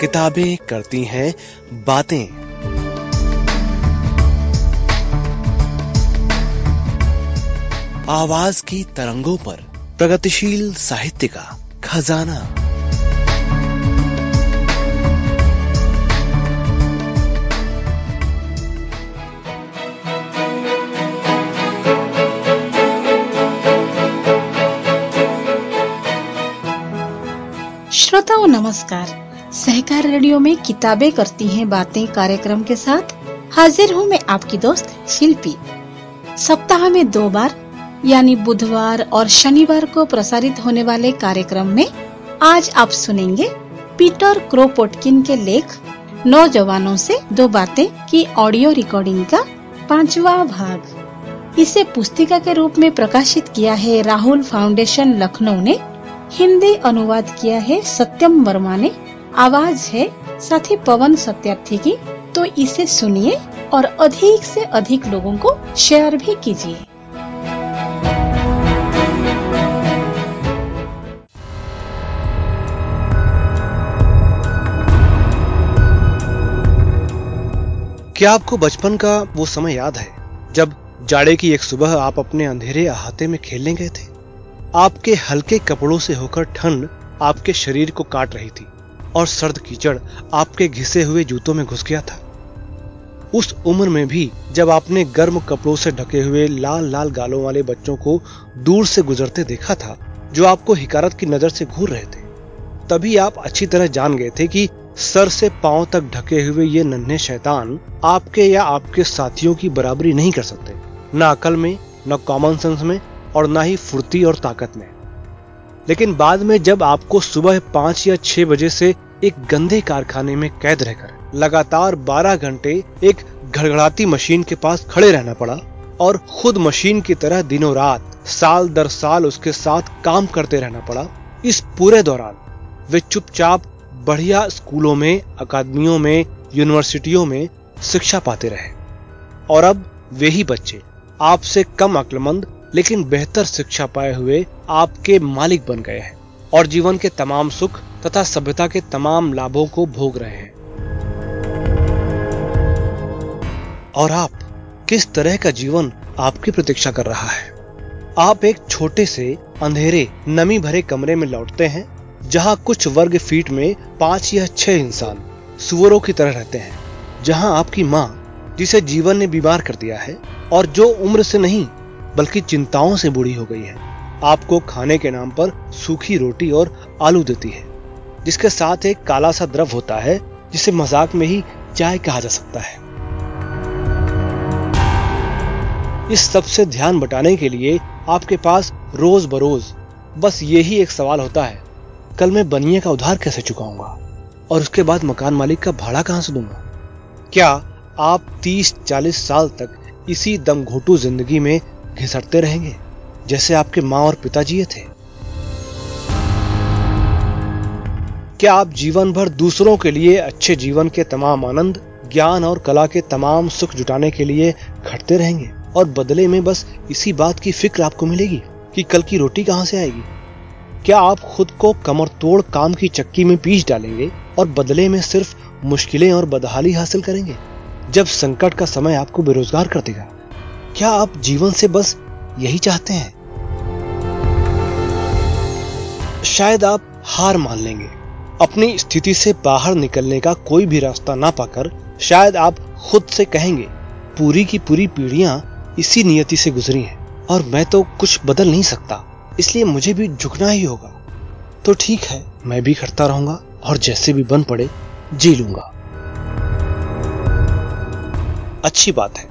किताबें करती हैं बातें। आवाज़ की तरंगों पर प्रगतिशील साहित्य का खजाना। श्रोताओं नमस्कार। सहकार रेडियो में किताबें करती हैं बातें कार्यक्रम के साथ। हाजिर हूँ मैं आपकी दोस्त शिल्पी। सप्ताह में दो बार, यानी बुधवार और शनिवार को प्रसारित होने वाले कार्यक्रम में आज आप सुनेंगे पीटर क्रोपोटकिन के लेख, नौजवानों से दो बातें की ऑडियो रिकॉर्डिंग का पांचवा भाग। इसे पुस्तिका के रूप में प्रकाशित किया है राहुल फाउंडेशन लखनऊ ने। हिंदी अनुवाद किया है सत्यम वर्मा ने। आवाज़ है, साथी पवन सत्यार्थी की। तो इसे सुनिए और अधिक से अधिक लोगों को शेयर भी कीजिए। क्या आपको बचपन का वो समय याद है, जब जाड़े की एक सुबह आप अपने अंधेरे अहाते में खेलने गए थे? आपके हल्के कपड़ों से होकर ठंड आपके शरीर को काट रही थी। और सर्द कीचड़ आपके घिसे हुए जूतों में घुस गया था। उस उम्र में भी जब आपने गर्म कपड़ों से ढके हुए लाल लाल गालों वाले बच्चों को दूर से गुजरते देखा था, जो आपको हिकारत की नज़र से घूर रहे थे, तभी आप अच्छी तरह जान गए थे कि सर से पाँव तक ढके हुए ये नन्हे शैतान आपके या आपके साथियों की बराबरी नहीं कर सकते, न अकल में, न कॉमन सेंस में और ना ही फुर्ती और ताकत में। लेकिन बाद में जब आपको सुबह पाँच या छह बजे से एक गंदे कारखाने में कैद रहकर लगातार बारह घंटे एक घड़घड़ाती मशीन के पास खड़े रहना पड़ा और खुद मशीन की तरह दिनों रात, साल दर साल उसके साथ काम करते रहना पड़ा। इस पूरे दौरान वे चुपचाप बढ़िया स्कूलों में, अकादमियों में, यूनिवर्सिटियों में शिक्षा पाते रहे। और अब वे ही बच्चे, आपसे कम अक्लमंद लेकिन बेहतर शिक्षा पाए हुए आपके मालिक बन गए हैं और जीवन के तमाम सुख तथा सभ्यता के तमाम लाभों को भोग रहे हैं। और आप किस तरह का जीवन आपकी प्रतीक्षा कर रहा है? आप एक छोटे से अंधेरे, नमी भरे कमरे में लौटते हैं, जहाँ कुछ वर्ग फीट में पाँच या छह इंसान सुअरों की तरह रहते हैं, जहाँ आपकी माँ, जिसे जीवन ने बीमार कर दिया है, और जो उम्र से नहीं, बल्कि चिंताओं से बुरी हो गई है, आपको खाने के नाम पर सूखी रोटी और आलू देती है। जिसके साथ एक काला सा द्रव होता है, जिसे मज़ाक में ही चाय कहा जा सकता है। इस सबसे ध्यान बटाने के लिए आपके पास रोज बरोज बस यही एक सवाल होता है, कल मैं बनिए का उधार कैसे चुकाऊँगा? और उसके बाद मकान मालिक का भाड़ा कहाँ से दूँगा? क्या आप 30-40 साल तक इसी दम घोटू ज़िंदगी में घिसटते रहेंगे, जैसे आपके माँ और पिताजी थे? क्या आप जीवन भर दूसरों के लिए अच्छे जीवन के तमाम आनंद, ज्ञान और कला के तमाम सुख जुटाने के लिए खटते रहेंगे? और बदले में बस इसी बात की फ़िक्र आपको मिलेगी कि कल की रोटी कहाँ से आएगी? क्या आप खुद को कमर तोड़ काम की चक्की में पीस डालेंगे और बदले में सिर्फ़ मुश्किलें और बदहाली हासिल करेंगे, जब संकट का समय आपको बेरोजगार कर देगा? क्या आप जीवन से बस यही चाहते हैं? शायद आप हार मान लेंगे। अपनी स्थिति से बाहर निकलने का कोई भी रास्ता ना पाकर शायद आप खुद से कहेंगे, पूरी की पूरी पीढ़ियाँ इसी नियति से गुजरी हैं और मैं तो कुछ बदल नहीं सकता। इसलिए मुझे भी झुकना ही होगा। तो ठीक है, मैं भी करता रहूँगा और जैसे भी बन पड़े, जी लूँगा। अच्छी बात है।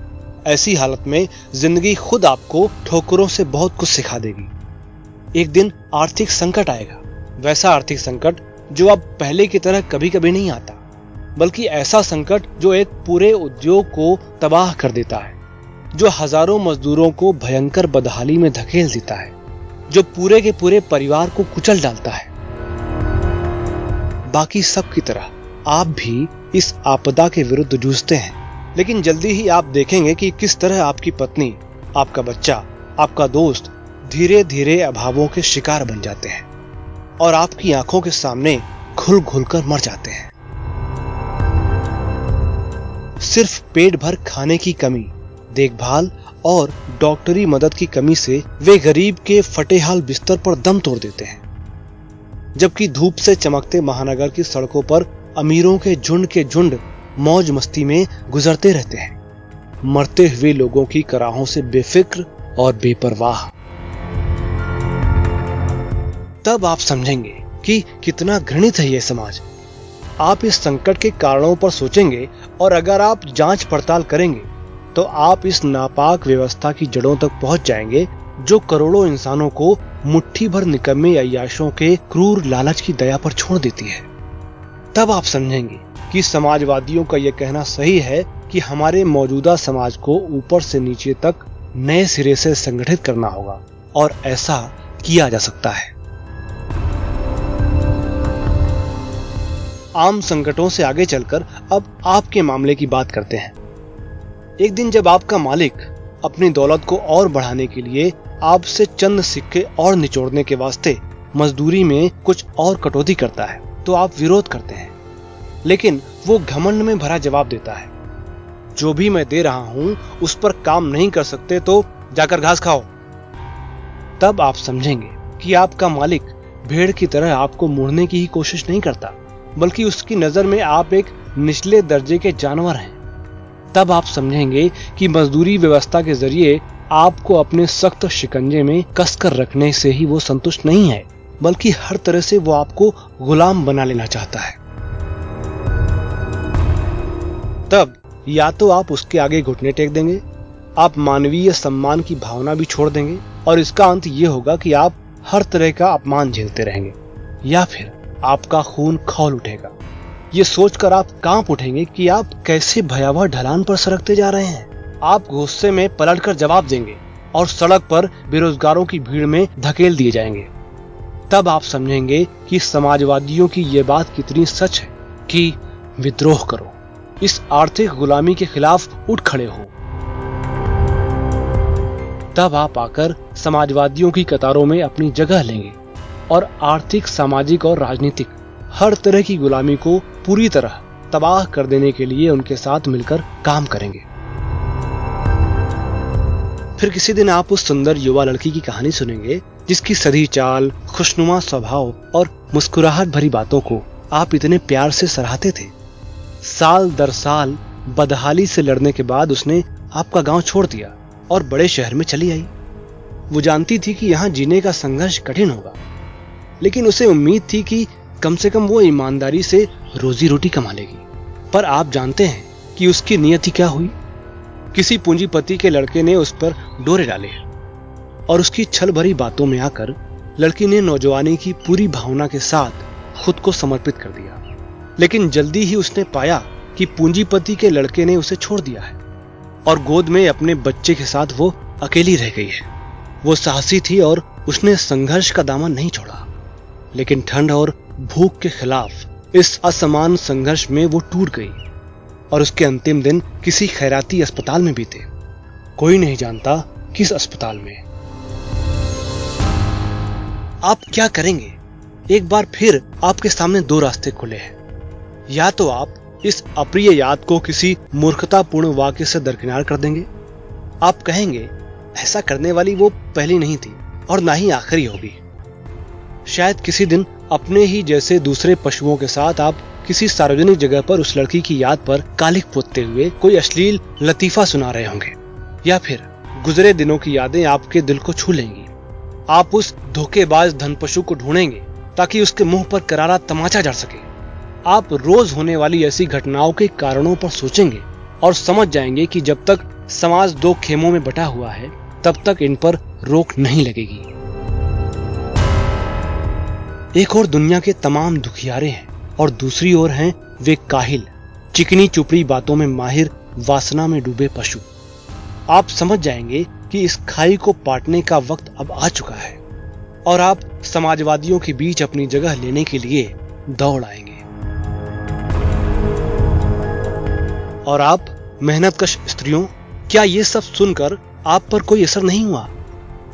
ऐसी हालत में ज़िंदगी खुद आपको ठोकरों से बहुत कुछ सिखा देगी। एक दिन आर्थिक संकट आएगा। वैसा आर्थिक संकट जो अब पहले की तरह कभी कभी नहीं आता, बल्कि ऐसा संकट जो एक पूरे उद्योग को तबाह कर देता है, जो हज़ारों मजदूरों को भयंकर बदहाली में धकेल देता है, जो पूरे के पूरे परिवार को कुचल डालता है। बाकी सब की तरह आप भी इस आपदा के विरुद्ध जूझते हैं, लेकिन जल्दी ही आप देखेंगे कि किस तरह आपकी पत्नी, आपका बच्चा, आपका दोस्त धीरे धीरे अभावों के शिकार बन जाते हैं। और आपकी आँखों के सामने घुल घुल कर मर जाते हैं। सिर्फ़ पेट भर खाने की कमी, देखभाल और डॉक्टरी मदद की कमी से वे गरीब के फटेहाल बिस्तर पर दम तोड़ देते हैं। जबकि धूप से चमकते महानगर की सड़कों पर अमीरों के झुंड के झुंड मौज मस्ती में गुजरते रहते हैं। मरते हुए लोगों की कराहों से बेफिक्र और बेपरवाह। तब आप समझेंगे कि कितना घृणित है यह समाज। आप इस संकट के कारणों पर सोचेंगे और अगर आप जाँच पड़ताल करेंगे तो आप इस नापाक व्यवस्था की जड़ों तक पहुँच जाएँगे, जो करोड़ों इंसानों को मुट्ठी भर निकम्मे अयाशों के क्रूर लालच की दया पर छोड़ देती है। तब आप समझेंगे कि समाजवादियों का यह कहना सही है कि हमारे मौजूदा समाज को ऊपर से नीचे तक नए सिरे से संगठित करना होगा, और ऐसा किया जा सकता है। आम संकटों से आगे चलकर अब आपके मामले की बात करते हैं। एक दिन जब आपका मालिक अपनी दौलत को और बढ़ाने के लिए आपसे चंद सिक्के और निचोड़ने के वास्ते मजदूरी में कुछ और कटौती करता है तो आप विरोध करते हैं। लेकिन वो घमंड में भरा जवाब देता है, जो भी मैं दे रहा हूँ, उस पर काम नहीं कर सकते तो जाकर घास खाओ। तब आप समझेंगे कि आपका मालिक भेड़ की तरह आपको मुड़ने की ही कोशिश नहीं करता। बल्कि उसकी नज़र में आप एक निचले दर्जे के जानवर हैं। तब आप समझेंगे कि मजदूरी व्यवस्था के ज़रिए आपको अपने सख्त शिकंजे में कसकर रखने से ही वो संतुष्ट नहीं है, बल्कि हर तरह से वो आपको गुलाम बना लेना चाहता है। तब या तो आप उसके आगे घुटने टेक देंगे, आप मानवीय सम्मान की भावना भी छोड़ देंगे, और इसका अंत ये होगा कि आप हर तरह का अपमान झेलते रहेंगे, या फिर आपका खून खौल उठेगा। ये सोचकर आप काँप उठेंगे कि आप कैसे भयावह ढलान पर सरकते जा रहे हैं। आप गुस्से में पलटकर जवाब देंगे और सड़क पर बेरोजगारों की भीड़ में धकेल दिए जाएँगे। तब आप समझेंगे कि समाजवादियों की यह बात कितनी सच है कि विद्रोह करो। इस आर्थिक गुलामी के खिलाफ उठ खड़े हो। तब आप आकर समाजवादियों की कतारों में अपनी जगह लेंगे। और आर्थिक, सामाजिक और राजनीतिक हर तरह की गुलामी को पूरी तरह तबाह कर देने के लिए उनके साथ मिलकर काम करेंगे। फिर किसी दिन आप उस सुंदर युवा लड़की की कहानी सुनेंगे, जिसकी सदी चाल, खुशनुमा स्वभाव और मुस्कुराहट भरी बातों को आप इतने प्यार से सराहते थे। साल दर साल बदहाली से लड़ने के बाद उसने आपका गाँव छोड़ दिया और बड़े शहर में चली आई। वो जानती थी कि यहाँ जीने का संघर्ष कठिन होगा। लेकिन उसे उम्मीद थी कि कम से कम वो ईमानदारी से रोजी रोटी कमा लेगी पर आप जानते हैं कि उसकी नियति क्या हुई? किसी पूंजीपति के लड़के ने उस पर डोरे डाले और उसकी छल भरी बातों में आकर लड़की ने नौजवानी की पूरी भावना के साथ खुद को समर्पित कर दिया। लेकिन जल्दी ही उसने पाया कि पूंजीपति के लड़के ने उसे छोड़ दिया है और गोद में अपने बच्चे के साथ वो अकेली रह गई है। वो साहसी थी और उसने संघर्ष का दामन नहीं छोड़ा। लेकिन ठंड और भूख के खिलाफ इस असमान संघर्ष में वो टूट गई और उसके अंतिम दिन किसी खैराती अस्पताल में बीते। कोई नहीं जानता किस अस्पताल में। आप क्या करेंगे? एक बार फिर आपके सामने दो रास्ते खुले हैं। या तो आप इस अप्रिय याद को किसी मूर्खतापूर्ण वाक्य से दरकिनार कर देंगे। आप कहेंगे, ऐसा करने वाली वो पहली नहीं थी और ना ही आखिरी होगी। शायद किसी दिन अपने ही जैसे दूसरे पशुओं के साथ आप किसी सार्वजनिक जगह पर उस लड़की की याद पर कालिक पोतते हुए कोई अश्लील लतीफा सुना रहे होंगे, या फिर गुजरे दिनों की यादें आपके दिल को छू लेंगी। आप उस धोखेबाज धन पशु को ढूंढेंगे ताकि उसके मुँह पर करारा तमाचा जड़ सके। आप रोज होने वाली ऐसी घटनाओं के कारणों पर सोचेंगे और समझ जाएँगे कि जब तक समाज दो खेमों में बटा हुआ है, तब तक इन पर रोक नहीं लगेगी। एक और दुनिया के तमाम दुखियारे हैं और दूसरी ओर हैं वे काहिल, चिकनी चुपड़ी बातों में माहिर, वासना में डूबे पशु। आप समझ जाएँगे कि इस खाई को पाटने का वक्त अब आ चुका है और आप समाजवादियों के बीच अपनी जगह लेने के लिए दौड़ आएँगे। और आप, मेहनतकश स्त्रियों, क्या ये सब सुनकर आप पर कोई असर नहीं हुआ?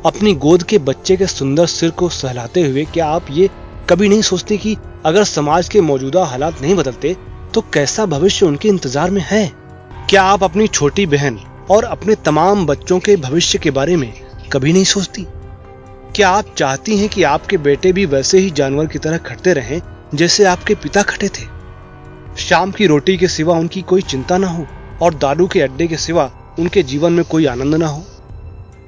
अपनी गोद के बच्चे के सुंदर सिर को सहलाते हुए क्या आप ये कभी नहीं सोचते कि अगर समाज के मौजूदा हालात नहीं बदलते तो कैसा भविष्य उनके इंतज़ार में है? क्या आप अपनी छोटी बहन और अपने तमाम बच्चों के भविष्य के बारे में कभी नहीं सोचती? क्या आप चाहती हैं कि आपके बेटे भी वैसे ही जानवर की तरह खटते रहें, जैसे आपके पिता खटे थे? शाम की रोटी के सिवा उनकी कोई चिंता ना हो, और दारू के अड्डे के सिवा उनके जीवन में कोई आनंद ना हो?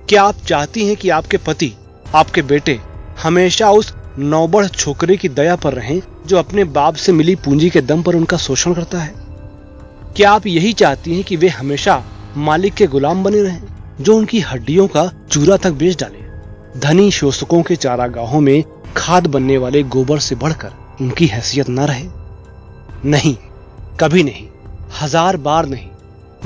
क्या आप चाहती हैं कि आपके पति, आपके बेटे, हमेशा उस नौबढ़ छोकरे की दया पर रहें, जो अपने बाप से मिली पूंजी के दम पर उनका शोषण करता है। क्या आप यही चाहती हैं कि वे हमेशा मालिक के गुलाम बने रहें, जो उनकी हड्डियों का चूरा तक बेच डाले? धनी शोषकों के चारागाहों में खाद बनने वाले गोबर से बढ़कर उनकी हैसियत न रहे। नहीं, कभी नहीं, हज़ार बार नहीं।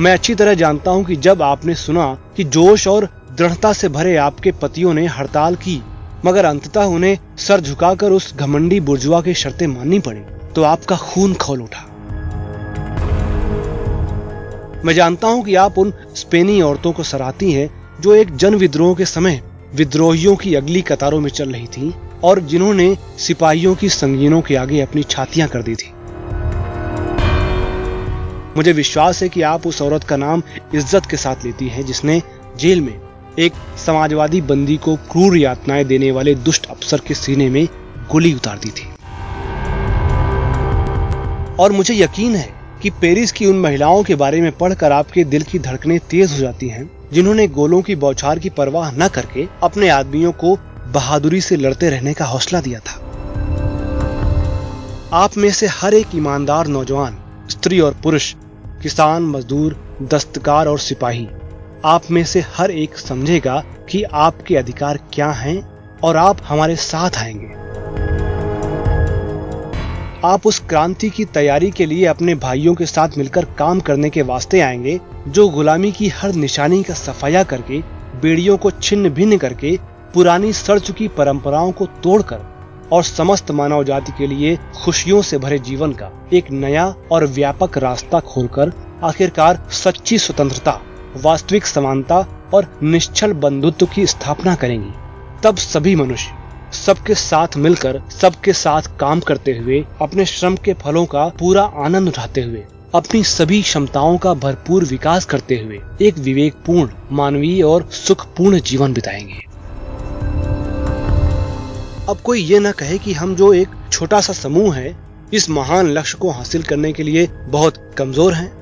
मैं अच्छी तरह जानता हूँ कि जब आपने सुना कि जोश और दृढ़ता से भरे आपके पतियों ने हड़ताल की मगर अंततः उन्हें सर झुकाकर उस घमंडी बुर्जुआ की शर्तें माननी पड़ी तो आपका खून खोल उठा। मैं जानता हूँ कि आप उन स्पेनी औरतों को सराहती हैं, जो एक जन विद्रोह के समय विद्रोहियों की अगली कतारों में चल रही थी और जिन्होंने सिपाहियों की संगीनों के आगे अपनी छातियाँ कर दी थी। मुझे विश्वास है कि आप उस औरत का नाम इज़्ज़त के साथ लेती हैं, जिसने जेल में एक समाजवादी बंदी को क्रूर यातनाएँ देने वाले दुष्ट अफसर के सीने में गोली उतार दी थी। और मुझे यकीन है कि पेरिस की उन महिलाओं के बारे में पढ़कर आपके दिल की धड़कनें तेज हो जाती हैं, जिन्होंने गोलों की बौछार की परवाह न करके अपने आदमियों को बहादुरी से लड़ते रहने का हौसला दिया था। आप में से हर एक ईमानदार नौजवान, स्त्री और पुरुष, किसान, मजदूर, दस्तकार और सिपाही आप में से हर एक समझेगा कि आपके अधिकार क्या हैं और आप हमारे साथ आएँगे। आप उस क्रांति की तैयारी के लिए अपने भाइयों के साथ मिलकर काम करने के वास्ते आएँगे, जो गुलामी की हर निशानी का सफाया करके, बेड़ियों को छिन्न भिन्न करके, पुरानी सड़ चुकी परंपराओं को तोड़कर और समस्त मानव जाति के लिए खुशियों से भरे जीवन का एक नया और व्यापक रास्ता खोलकर आखिरकार सच्ची स्वतंत्रता वास्तविक समानता और निश्चल बंधुत्व की स्थापना करेंगी। तब सभी मनुष्य, सबके साथ मिलकर, सबके साथ काम करते हुए, अपने श्रम के फलों का पूरा आनंद उठाते हुए, अपनी सभी क्षमताओं का भरपूर विकास करते हुए, एक विवेकपूर्ण, मानवीय और सुखपूर्ण जीवन बिताएँगे। अब कोई ये न कहे कि हम जो एक छोटा सा समूह है, इस महान लक्ष्य को हासिल करने के लिए बहुत कमज़ोर हैं।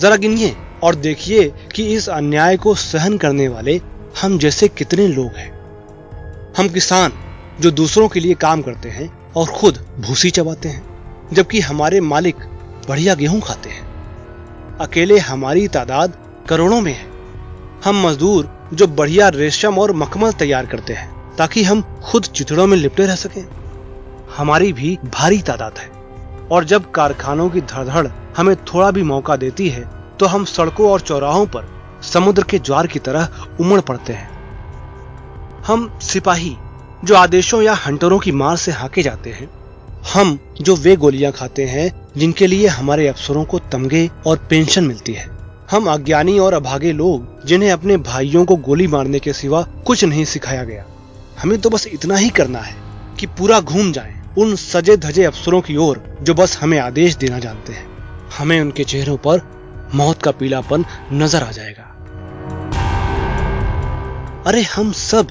जरा गिनिए। और देखिए कि इस अन्याय को सहन करने वाले हम जैसे कितने लोग हैं। हम किसान जो दूसरों के लिए काम करते हैं और खुद भूसी चबाते हैं, जबकि हमारे मालिक बढ़िया गेहूँ खाते हैं। अकेले हमारी तादाद करोड़ों में है। हम मजदूर जो बढ़िया रेशम और मखमल तैयार करते हैं, ताकि हम खुद चितड़ों में लिपटे रह सकें। हमारी भी भारी तादाद है, और जब कारखानों की धड़धड़ हमें थोड़ा भी मौका देती है तो हम सड़कों और चौराहों पर समुद्र के ज्वार की तरह उमड़ पड़ते हैं। हम सिपाही, जो आदेशों या हंटरों की मार से हाके जाते हैं। हम, जो वे गोलियाँ खाते हैं, जिनके लिए हमारे अफसरों को तमगे और पेंशन मिलती है। हम अज्ञानी और अभागे लोग, जिन्हें अपने भाइयों को गोली मारने के सिवा कुछ नहीं सिखाया गया। हमें तो बस इतना ही करना है कि पूरा घूम जाए उन सजे धजे अफसरों की ओर, जो बस हमें आदेश देना जानते हैं। हमें उनके चेहरों पर मौत का पीलापन नज़र आ जाएगा। अरे हम सब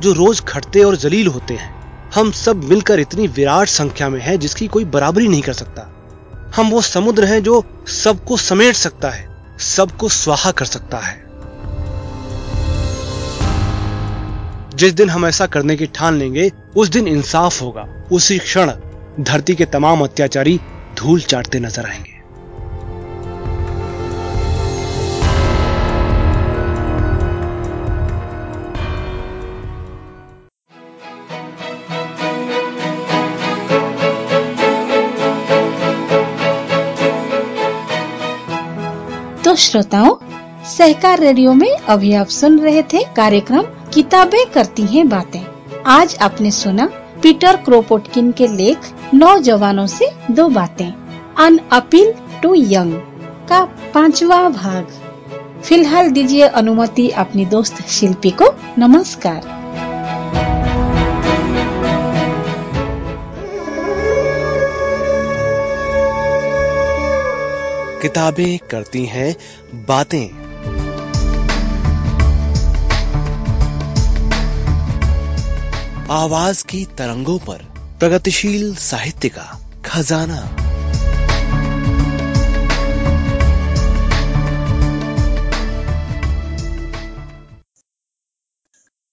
जो रोज खटते और जलील होते हैं, हम सब मिलकर इतनी विराट संख्या में हैं जिसकी कोई बराबरी नहीं कर सकता। हम वो समुद्र हैं जो सबको समेट सकता है, सबको स्वाहा कर सकता है। जिस दिन हम ऐसा करने की ठान लेंगे, उस दिन इंसाफ होगा, उसी क्षण धरती के तमाम अत्याचारी धूल चाटते नज़र आएँगे। तो श्रोताओं, सहकार रेडियो में अभी आप सुन रहे थे कार्यक्रम किताबें करती हैं बातें। आज आपने सुना पीटर क्रोपोटकिन के लेख नौजवानों से दो बातें अन अपील टू यंग का पांचवा भाग। फ़िलहाल दीजिए अनुमति अपनी दोस्त शिल्पी को। नमस्कार। किताबें करती हैं बातें। आवाज़ की तरंगों पर प्रगतिशील साहित्य का खजाना।